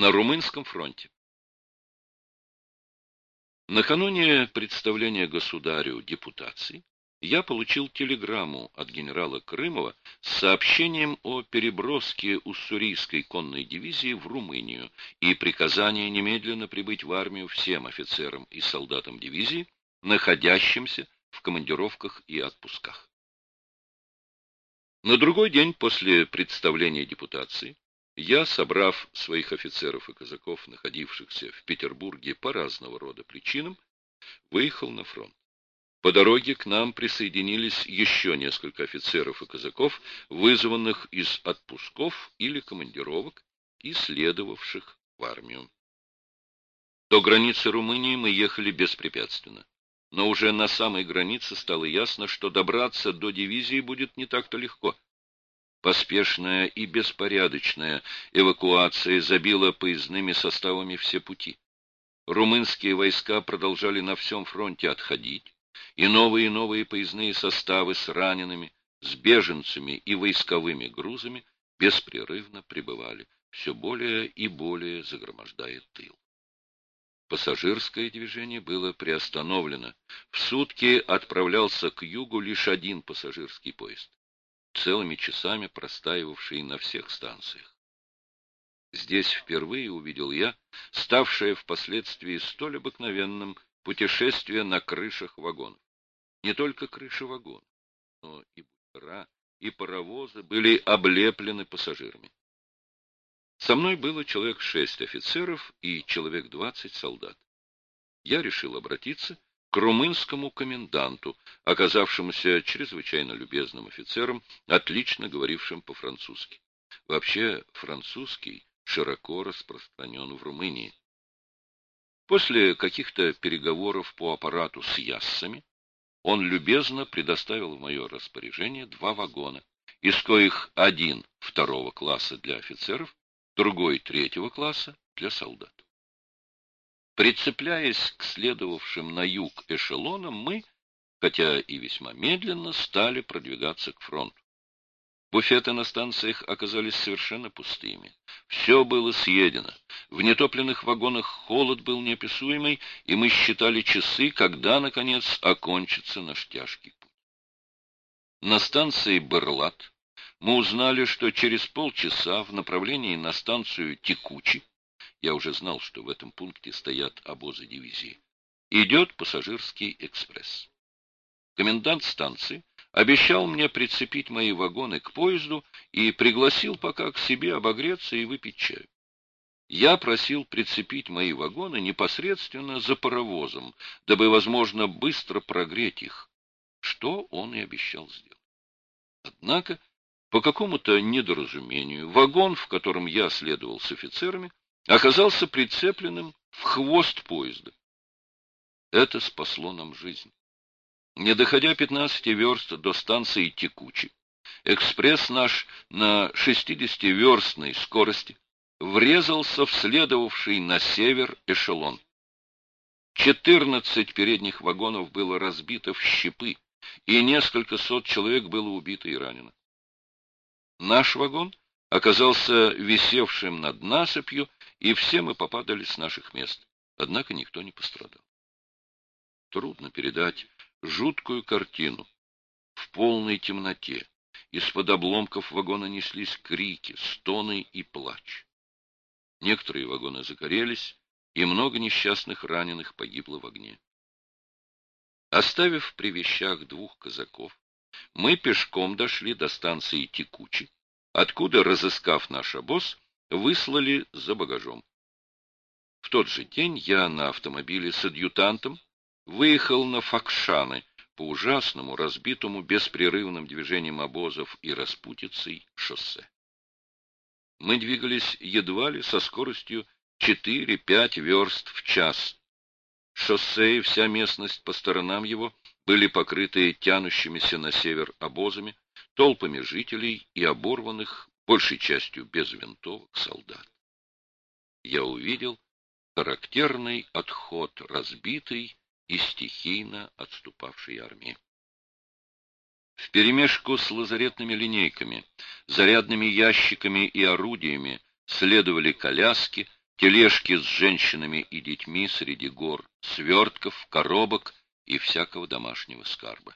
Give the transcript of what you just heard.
На Румынском фронте. Накануне представления государю депутаций я получил телеграмму от генерала Крымова с сообщением о переброске уссурийской конной дивизии в Румынию и приказание немедленно прибыть в армию всем офицерам и солдатам дивизии, находящимся в командировках и отпусках. На другой день после представления депутации я, собрав своих офицеров и казаков, находившихся в Петербурге по разного рода причинам, выехал на фронт. По дороге к нам присоединились еще несколько офицеров и казаков, вызванных из отпусков или командировок и следовавших в армию. До границы Румынии мы ехали беспрепятственно. Но уже на самой границе стало ясно, что добраться до дивизии будет не так-то легко — Поспешная и беспорядочная эвакуация забила поездными составами все пути. Румынские войска продолжали на всем фронте отходить, и новые и новые поездные составы с ранеными, с беженцами и войсковыми грузами беспрерывно прибывали, все более и более загромождая тыл. Пассажирское движение было приостановлено. В сутки отправлялся к югу лишь один пассажирский поезд целыми часами простаивавший на всех станциях. Здесь впервые увидел я, ставшее впоследствии столь обыкновенным, путешествие на крышах вагонов. Не только крыши вагонов, но и бутера, и паровозы были облеплены пассажирами. Со мной было человек шесть офицеров и человек двадцать солдат. Я решил обратиться к румынскому коменданту, оказавшемуся чрезвычайно любезным офицером, отлично говорившим по-французски. Вообще, французский широко распространен в Румынии. После каких-то переговоров по аппарату с яссами, он любезно предоставил в мое распоряжение два вагона, из коих один второго класса для офицеров, другой третьего класса для солдат. Прицепляясь к следовавшим на юг эшелонам, мы, хотя и весьма медленно, стали продвигаться к фронту. Буфеты на станциях оказались совершенно пустыми. Все было съедено. В нетопленных вагонах холод был неописуемый, и мы считали часы, когда, наконец, окончится наш тяжкий путь. На станции Берлат мы узнали, что через полчаса в направлении на станцию Текучи я уже знал, что в этом пункте стоят обозы дивизии. Идет пассажирский экспресс. Комендант станции обещал мне прицепить мои вагоны к поезду и пригласил пока к себе обогреться и выпить чаю. Я просил прицепить мои вагоны непосредственно за паровозом, дабы, возможно, быстро прогреть их, что он и обещал сделать. Однако, по какому-то недоразумению, вагон, в котором я следовал с офицерами, оказался прицепленным в хвост поезда. Это спасло нам жизнь. Не доходя 15 верст до станции Текучи, экспресс наш на 60-верстной скорости врезался в следовавший на север эшелон. 14 передних вагонов было разбито в щепы, и несколько сот человек было убито и ранено. Наш вагон оказался висевшим над насыпью и все мы попадали с наших мест, однако никто не пострадал. Трудно передать жуткую картину. В полной темноте из-под обломков вагона неслись крики, стоны и плач. Некоторые вагоны загорелись, и много несчастных раненых погибло в огне. Оставив при вещах двух казаков, мы пешком дошли до станции Текучи, откуда, разыскав наш обоз, выслали за багажом. В тот же день я на автомобиле с адъютантом выехал на Факшаны по ужасному, разбитому беспрерывным движением обозов и распутицей шоссе. Мы двигались едва ли со скоростью 4-5 верст в час. Шоссе и вся местность по сторонам его были покрыты тянущимися на север обозами, толпами жителей и оборванных большей частью без винтовок, солдат. Я увидел характерный отход разбитой и стихийно отступавшей армии. Вперемешку с лазаретными линейками, зарядными ящиками и орудиями следовали коляски, тележки с женщинами и детьми среди гор, свертков, коробок и всякого домашнего скарба.